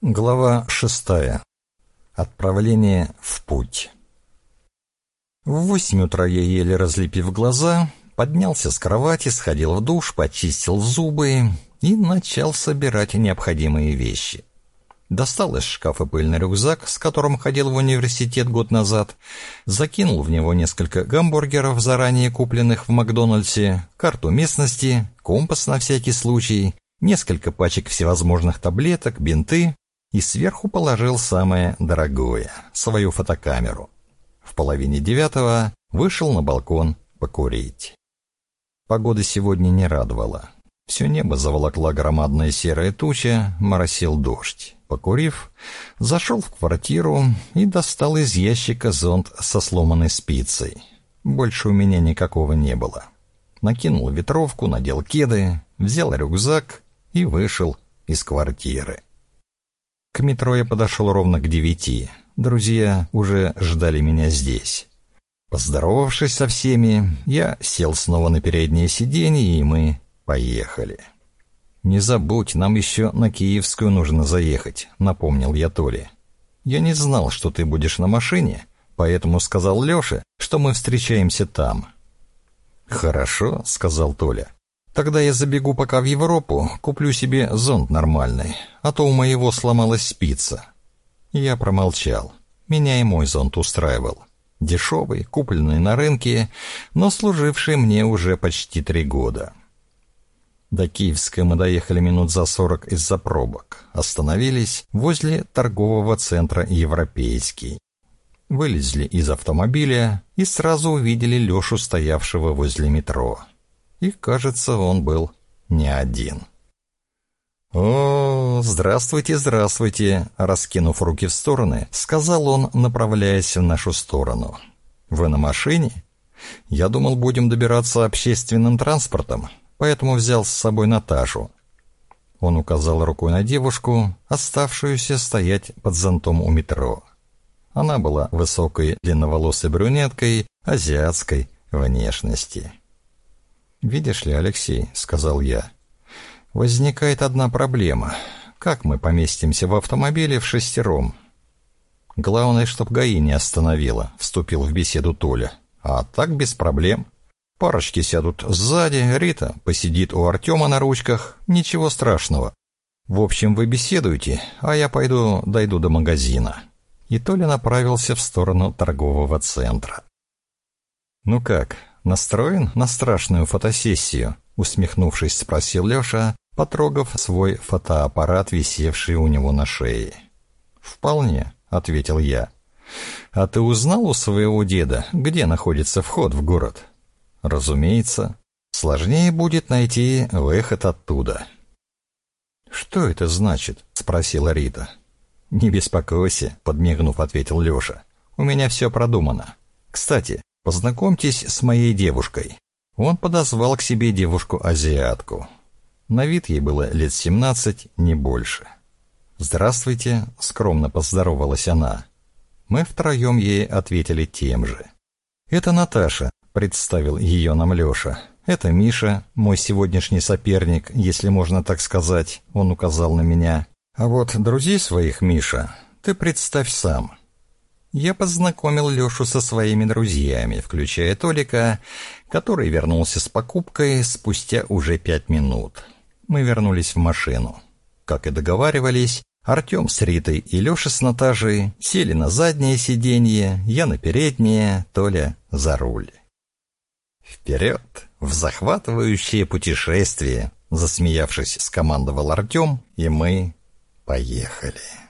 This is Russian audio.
Глава шестая. Отправление в путь. В восемь утра я, еле разлепив глаза, поднялся с кровати, сходил в душ, почистил зубы и начал собирать необходимые вещи. Достал из шкафа пыльный рюкзак, с которым ходил в университет год назад, закинул в него несколько гамбургеров, заранее купленных в Макдональдсе, карту местности, компас на всякий случай, несколько пачек всевозможных таблеток, бинты, и сверху положил самое дорогое — свою фотокамеру. В половине девятого вышел на балкон покурить. Погода сегодня не радовала. Все небо заволокла громадная серая туча, моросил дождь. Покурив, зашел в квартиру и достал из ящика зонт со сломанной спицей. Больше у меня никакого не было. Накинул ветровку, надел кеды, взял рюкзак и вышел из квартиры. К метро я подошел ровно к девяти. Друзья уже ждали меня здесь. Поздоровавшись со всеми, я сел снова на переднее сиденье, и мы поехали. «Не забудь, нам еще на Киевскую нужно заехать», — напомнил я Толе. «Я не знал, что ты будешь на машине, поэтому сказал Леше, что мы встречаемся там». «Хорошо», — сказал Толя. Тогда я забегу пока в Европу, куплю себе зонт нормальный, а то у моего сломалась спица. Я промолчал. Меня и мой зонт устраивал. Дешевый, купленный на рынке, но служивший мне уже почти три года. До Киевска мы доехали минут за сорок из-за пробок. Остановились возле торгового центра «Европейский». Вылезли из автомобиля и сразу увидели Лешу, стоявшего возле метро и, кажется, он был не один. «О, здравствуйте, здравствуйте!» Раскинув руки в стороны, сказал он, направляясь в нашу сторону. «Вы на машине?» «Я думал, будем добираться общественным транспортом, поэтому взял с собой Наташу». Он указал рукой на девушку, оставшуюся стоять под зонтом у метро. Она была высокой, длинноволосой брюнеткой, азиатской внешности. «Видишь ли, Алексей», — сказал я, — «возникает одна проблема. Как мы поместимся в автомобиле в шестером?» «Главное, чтоб ГАИ не остановила», — вступил в беседу Толя. «А так без проблем. Парочки сядут сзади, Рита посидит у Артема на ручках. Ничего страшного. В общем, вы беседуйте, а я пойду дойду до магазина». И Толя направился в сторону торгового центра. «Ну как, «Настроен на страшную фотосессию?» — усмехнувшись, спросил Леша, потрогав свой фотоаппарат, висевший у него на шее. «Вполне», — ответил я. «А ты узнал у своего деда, где находится вход в город?» «Разумеется. Сложнее будет найти выход оттуда». «Что это значит?» — спросила Рита. «Не беспокойся», — подмигнув, ответил Леша. «У меня все продумано. Кстати, Познакомьтесь с моей девушкой». Он подозвал к себе девушку-азиатку. На вид ей было лет семнадцать, не больше. «Здравствуйте», — скромно поздоровалась она. Мы втроем ей ответили тем же. «Это Наташа», — представил ее нам Леша. «Это Миша, мой сегодняшний соперник, если можно так сказать», — он указал на меня. «А вот друзей своих, Миша, ты представь сам я познакомил Лешу со своими друзьями, включая Толика, который вернулся с покупкой спустя уже пять минут. Мы вернулись в машину. Как и договаривались, Артем с Ритой и Леша с Наташей сели на заднее сиденье, я на переднее, Толя за руль. «Вперед! В захватывающее путешествие!» Засмеявшись, скомандовал Артем, и мы поехали.